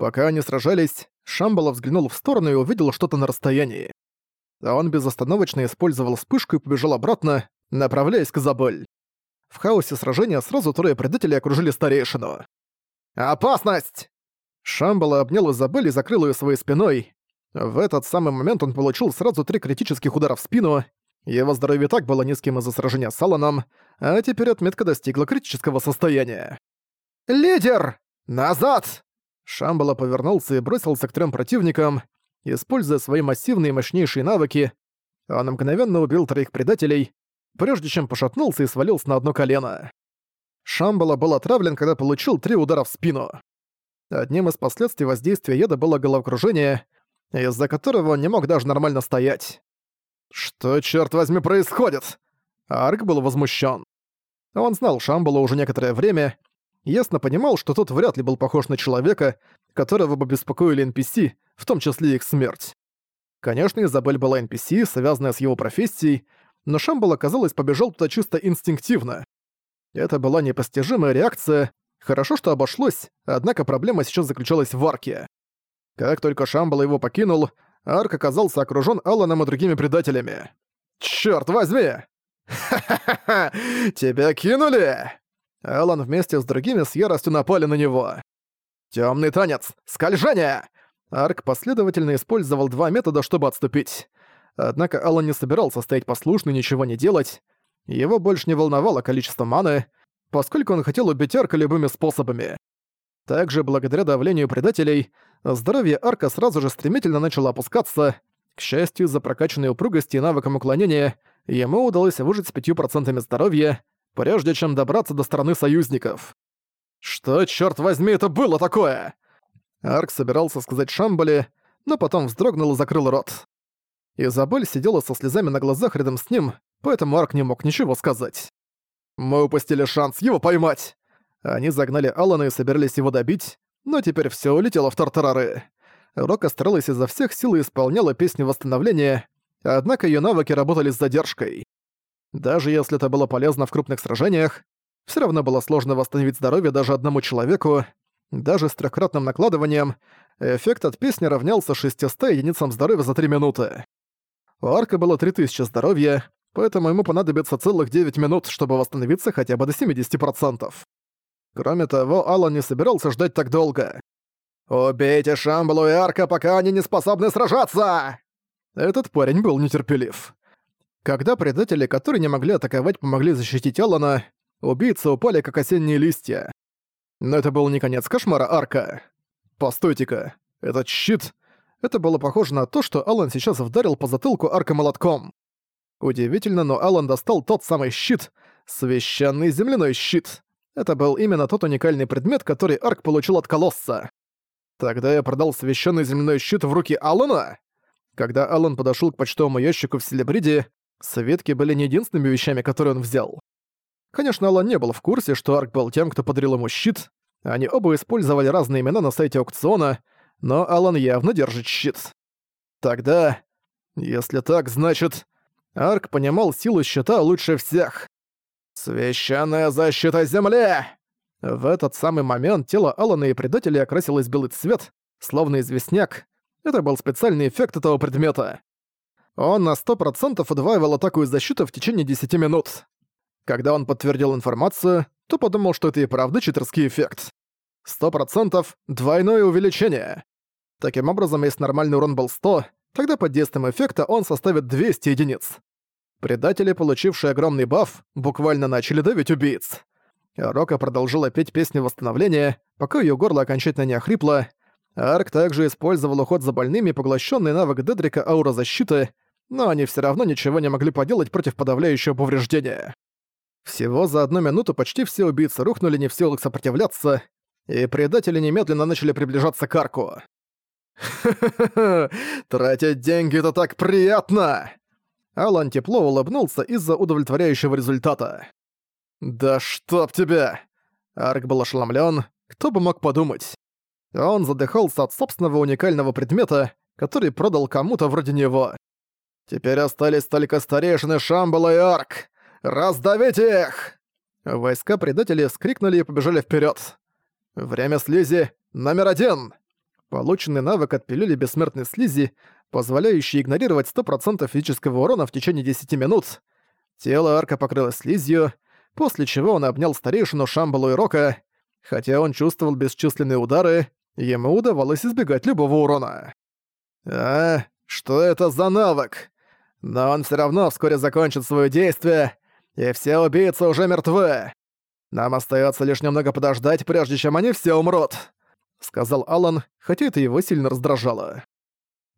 Пока они сражались, Шамбала взглянул в сторону и увидел что-то на расстоянии. А он безостановочно использовал вспышку и побежал обратно, направляясь к Изабель. В хаосе сражения сразу трое предателей окружили старейшину. «Опасность!» Шамбала обнял Изабель и закрыл ее своей спиной. В этот самый момент он получил сразу три критических удара в спину. Его здоровье так было низким из-за сражения с Аланом, а теперь отметка достигла критического состояния. «Лидер! Назад!» Шамбала повернулся и бросился к трем противникам. Используя свои массивные и мощнейшие навыки, он мгновенно убил троих предателей, прежде чем пошатнулся и свалился на одно колено. Шамбала был отравлен, когда получил три удара в спину. Одним из последствий воздействия яда было головокружение, из-за которого он не мог даже нормально стоять. «Что, черт возьми, происходит?» Арк был возмущен. Он знал Шамбала уже некоторое время, ясно понимал, что тот вряд ли был похож на человека, которого бы беспокоили NPC, в том числе их смерть. Конечно, Изабель была NPC, связанная с его профессией, но Шамбал, оказалось, побежал туда чисто инстинктивно. Это была непостижимая реакция, хорошо, что обошлось, однако проблема сейчас заключалась в арке. Как только Шамбал его покинул, арк оказался окружён Алланом и другими предателями. «Чёрт возьми!» «Ха-ха-ха! Тебя кинули!» Алан вместе с другими с яростью напали на него. Темный танец! Скольжение!» Арк последовательно использовал два метода, чтобы отступить. Однако Алан не собирался стоять послушно и ничего не делать. Его больше не волновало количество маны, поскольку он хотел убить Арка любыми способами. Также, благодаря давлению предателей, здоровье Арка сразу же стремительно начало опускаться. К счастью, из-за прокачанной упругости и навыком уклонения, ему удалось выжить с 5% здоровья, прежде чем добраться до стороны союзников. «Что, черт возьми, это было такое?» Арк собирался сказать Шамбале, но потом вздрогнул и закрыл рот. Изабель сидела со слезами на глазах рядом с ним, поэтому Арк не мог ничего сказать. «Мы упустили шанс его поймать!» Они загнали Алана и собирались его добить, но теперь все улетело в тартарары. Рока старалась изо всех сил и исполняла песню восстановления, однако ее навыки работали с задержкой. Даже если это было полезно в крупных сражениях, все равно было сложно восстановить здоровье даже одному человеку. Даже с трехкратным накладыванием эффект от песни равнялся 600 единицам здоровья за 3 минуты. У Арка было 3000 здоровья, поэтому ему понадобится целых 9 минут, чтобы восстановиться хотя бы до 70%. Кроме того, Аллан не собирался ждать так долго. «Убейте Шамбалу и Арка, пока они не способны сражаться!» Этот парень был нетерпелив. Когда предатели, которые не могли атаковать, помогли защитить Алана, убийцы упали как осенние листья. Но это был не конец кошмара Арка. Постойте-ка, этот щит... Это было похоже на то, что Алан сейчас вдарил по затылку Арка молотком. Удивительно, но Алан достал тот самый щит, священный земляной щит. Это был именно тот уникальный предмет, который Арк получил от Колосса. Тогда я продал священный земляной щит в руки Алана? Когда Алан подошел к почтовому ящику в Селебриде, Светки были не единственными вещами, которые он взял. Конечно, Алан не был в курсе, что Арк был тем, кто подарил ему щит. Они оба использовали разные имена на сайте аукциона, но Алан явно держит щит. Тогда, если так, значит... Арк понимал силу щита лучше всех. «Священная защита Земли!» В этот самый момент тело Алана и предателя окрасилось белый цвет, словно известняк. Это был специальный эффект этого предмета. Он на 100% удваивал атаку и защиту в течение 10 минут. Когда он подтвердил информацию, то подумал, что это и правда читерский эффект. 100% двойное увеличение. Таким образом, если нормальный урон был 100, тогда под действием эффекта он составит 200 единиц. Предатели, получившие огромный баф, буквально начали давить убийц. Рока продолжила петь песню восстановления, пока ее горло окончательно не охрипло. Арк также использовал уход за больными, поглощенный навык Дедрика аура защиты, но они все равно ничего не могли поделать против подавляющего повреждения. Всего за одну минуту почти все убийцы рухнули не в силах сопротивляться, и предатели немедленно начали приближаться к арку. «Ха-ха-ха! Тратить деньги — это так приятно!» Алан тепло улыбнулся из-за удовлетворяющего результата. «Да чтоб тебя!» Арк был ошеломлен. Кто бы мог подумать. Он задыхался от собственного уникального предмета, который продал кому-то вроде него. Теперь остались только старейшины Шамбала и Арк. Раздавить их! Войска предателей скрикнули и побежали вперед. Время слизи номер один. Полученный навык от пилюли бессмертной слизи, позволяющий игнорировать 100% физического урона в течение 10 минут. Тело арка покрылось слизью, после чего он обнял старейшину Шамбалу и Рока. Хотя он чувствовал бесчисленные удары, ему удавалось избегать любого урона. «А, что это за навык? Но он все равно вскоре закончит свое действие, и все убийцы уже мертвы. Нам остается лишь немного подождать, прежде чем они все умрут», — сказал Алан, хотя это его сильно раздражало.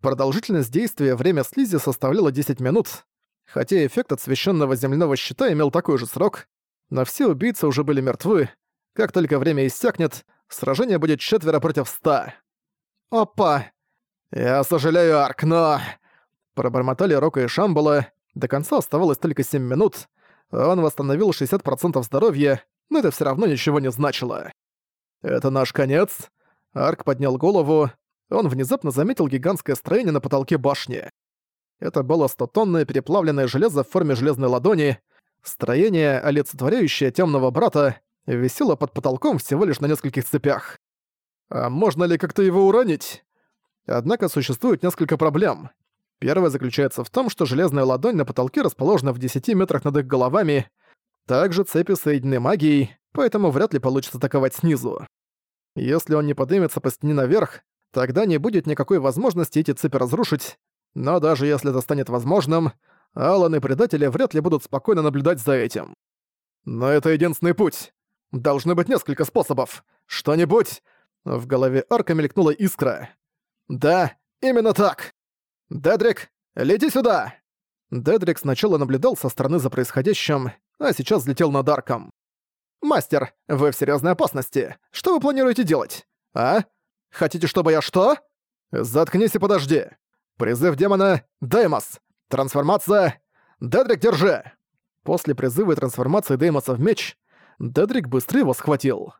Продолжительность действия время слизи составляло 10 минут, хотя эффект от священного земляного щита имел такой же срок, но все убийцы уже были мертвы. Как только время иссякнет, сражение будет четверо против ста. «Опа! Я сожалею, Арк, но...» Пробормотали Рока и Шамбала. До конца оставалось только 7 минут. Он восстановил 60% здоровья, но это все равно ничего не значило. «Это наш конец?» Арк поднял голову. Он внезапно заметил гигантское строение на потолке башни. Это было стотонное переплавленное железо в форме железной ладони. Строение, олицетворяющее темного брата, висело под потолком всего лишь на нескольких цепях. А можно ли как-то его уронить? Однако существует несколько проблем. Первая заключается в том, что железная ладонь на потолке расположена в 10 метрах над их головами. Также цепи соединены магией, поэтому вряд ли получится атаковать снизу. Если он не поднимется по стене наверх, тогда не будет никакой возможности эти цепи разрушить, но даже если это станет возможным, Алан и предатели вряд ли будут спокойно наблюдать за этим. Но это единственный путь. Должны быть несколько способов. Что-нибудь... В голове Арка мелькнула искра. «Да, именно так! Дедрик, лети сюда!» Дедрик сначала наблюдал со стороны за происходящим, а сейчас взлетел над Арком. «Мастер, вы в серьезной опасности. Что вы планируете делать? А? Хотите, чтобы я что?» «Заткнись и подожди. Призыв демона — Деймос. Трансформация — Дедрик, держи!» После призыва и трансформации Деймоса в меч, Дедрик быстро его схватил.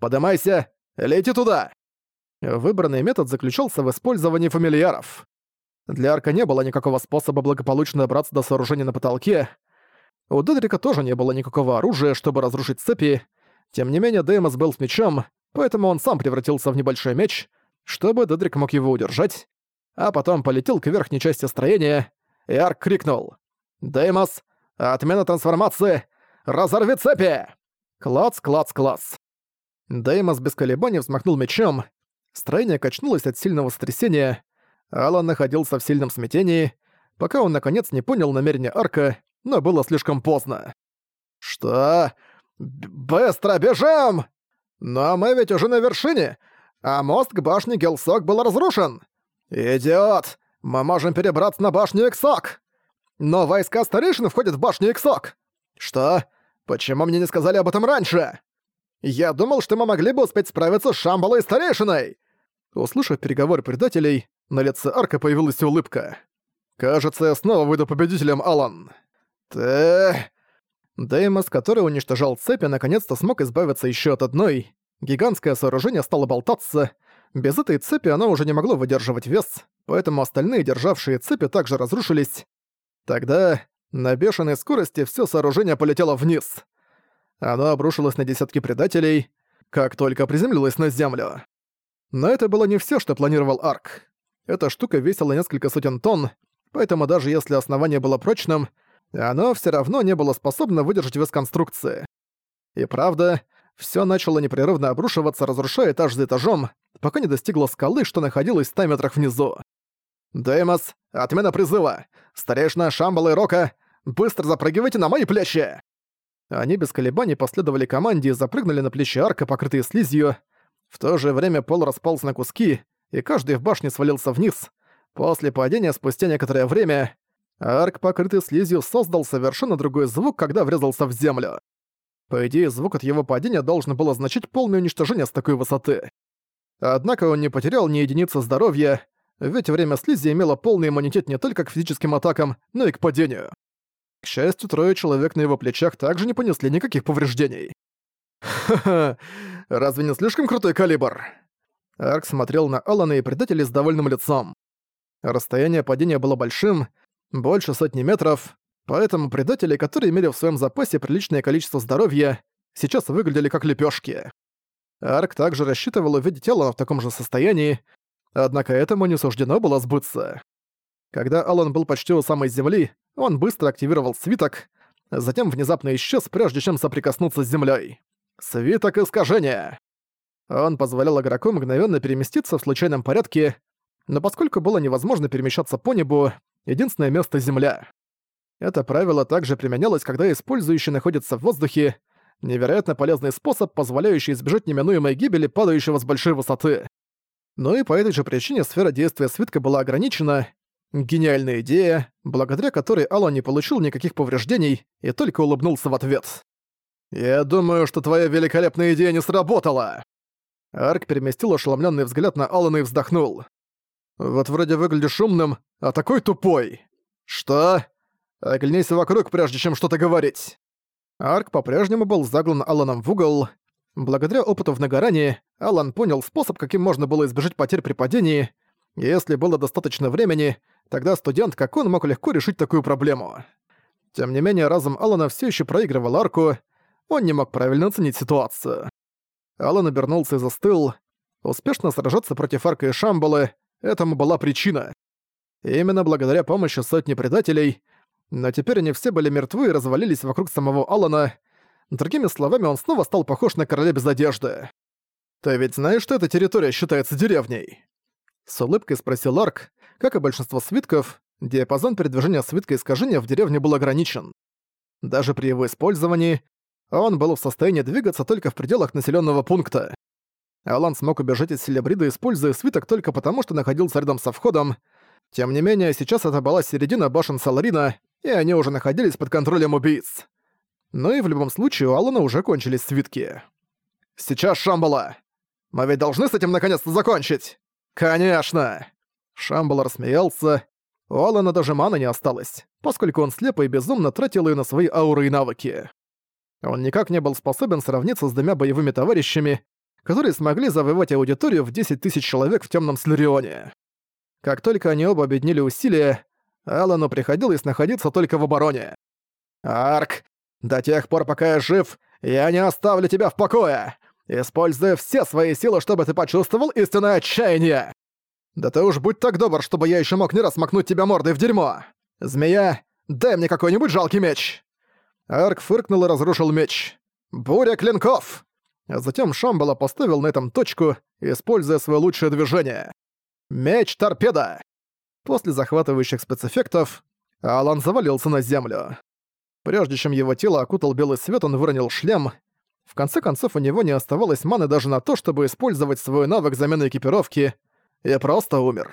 «Подымайся! Лети туда!» Выбранный метод заключался в использовании фамильяров. Для Арка не было никакого способа благополучно добраться до сооружения на потолке. У Дедрика тоже не было никакого оружия, чтобы разрушить цепи. Тем не менее, Деймос был с мечом, поэтому он сам превратился в небольшой меч, чтобы Дедрик мог его удержать, а потом полетел к верхней части строения, и Арк крикнул «Деймос, отмена трансформации! Разорви цепи!» Клац, клац, клац. Деймос без колебаний взмахнул мечом. Строение качнулось от сильного сотрясения. Алан находился в сильном смятении, пока он наконец не понял намерения Арка, но было слишком поздно. «Что? Быстро бежим! Но мы ведь уже на вершине, а мост к башне Гелсок был разрушен!» «Идиот! Мы можем перебраться на башню Иксок!» «Но войска старейшин входят в башню Иксок!» «Что? Почему мне не сказали об этом раньше?» «Я думал, что мы могли бы успеть справиться с Шамбалой и старейшиной!» Услышав переговоры предателей, на лице Арка появилась улыбка. «Кажется, я снова выйду победителем, Алан». «Ты...» Деймос, который уничтожал цепи, наконец-то смог избавиться еще от одной. Гигантское сооружение стало болтаться, без этой цепи оно уже не могло выдерживать вес, поэтому остальные державшие цепи также разрушились. Тогда на бешеной скорости все сооружение полетело вниз. Оно обрушилось на десятки предателей, как только приземлилось на землю. Но это было не все, что планировал Арк. Эта штука весила несколько сотен тонн, поэтому даже если основание было прочным, оно все равно не было способно выдержать вес конструкции. И правда, все начало непрерывно обрушиваться, разрушая этаж за этажом, пока не достигло скалы, что находилась в 100 метрах внизу. «Деймос, отмена призыва! Старейшина Шамбала и Рока, быстро запрыгивайте на мои плечи!» Они без колебаний последовали команде и запрыгнули на плечи арка, покрытые слизью. В то же время пол распался на куски, и каждый в башне свалился вниз. После падения спустя некоторое время арк, покрытый слизью, создал совершенно другой звук, когда врезался в землю. По идее, звук от его падения должен был означать полное уничтожение с такой высоты. Однако он не потерял ни единицы здоровья, ведь время слизи имело полный иммунитет не только к физическим атакам, но и к падению. К счастью, трое человек на его плечах также не понесли никаких повреждений. «Ха-ха, разве не слишком крутой калибр?» Арк смотрел на Алана и предателей с довольным лицом. Расстояние падения было большим, больше сотни метров, поэтому предатели, которые имели в своем запасе приличное количество здоровья, сейчас выглядели как лепешки. Арк также рассчитывал увидеть тело в таком же состоянии, однако этому не суждено было сбыться. Когда Алан был почти у самой земли, он быстро активировал свиток, затем внезапно исчез, прежде чем соприкоснуться с землей. Свиток искажения! Он позволял игроку мгновенно переместиться в случайном порядке, но поскольку было невозможно перемещаться по небу, единственное место — Земля. Это правило также применялось, когда использующий находится в воздухе, невероятно полезный способ, позволяющий избежать неминуемой гибели падающего с большой высоты. Но и по этой же причине сфера действия свитка была ограничена. Гениальная идея, благодаря которой Аллан не получил никаких повреждений и только улыбнулся в ответ. «Я думаю, что твоя великолепная идея не сработала!» Арк переместил ошеломленный взгляд на Алана и вздохнул. «Вот вроде выглядишь умным, а такой тупой!» «Что?» «Оглянись вокруг, прежде чем что-то говорить!» Арк по-прежнему был загнан Аланом в угол. Благодаря опыту в Нагоране, Алан понял способ, каким можно было избежать потерь при падении. Если было достаточно времени, тогда студент, как он, мог легко решить такую проблему. Тем не менее, разум Алана все еще проигрывал Арку, он не мог правильно оценить ситуацию. Алан обернулся и застыл. Успешно сражаться против Арка и Шамбалы — этому была причина. Именно благодаря помощи сотни предателей, но теперь они все были мертвы и развалились вокруг самого Алана. Другими словами, он снова стал похож на короля без одежды. «Ты ведь знаешь, что эта территория считается деревней?» С улыбкой спросил Арк. Как и большинство свитков, диапазон передвижения свитка искажения в деревне был ограничен. Даже при его использовании он был в состоянии двигаться только в пределах населенного пункта. Алан смог убежать из Селебрида, используя свиток только потому, что находился рядом со входом. Тем не менее, сейчас это была середина башен Саларина, и они уже находились под контролем убийц. Но и в любом случае у Алана уже кончились свитки. «Сейчас Шамбала! Мы ведь должны с этим наконец-то закончить!» «Конечно!» Шамбала рассмеялся. У Алана даже мана не осталось, поскольку он слепо и безумно тратил ее на свои ауры и навыки. Он никак не был способен сравниться с двумя боевыми товарищами, которые смогли завоевать аудиторию в 10 тысяч человек в Темном Слерионе. Как только они оба объединили усилия, Алану приходилось находиться только в обороне. «Арк, до тех пор, пока я жив, я не оставлю тебя в покое! Используя все свои силы, чтобы ты почувствовал истинное отчаяние! Да ты уж будь так добр, чтобы я еще мог не раз макнуть тебя мордой в дерьмо! Змея, дай мне какой-нибудь жалкий меч!» Арк фыркнул и разрушил меч. «Буря клинков!» А затем Шамбала поставил на этом точку, используя свое лучшее движение. «Меч-торпеда!» После захватывающих спецэффектов Алан завалился на землю. Прежде чем его тело окутал белый свет, он выронил шлем. В конце концов, у него не оставалось маны даже на то, чтобы использовать свой навык замены экипировки, и просто умер.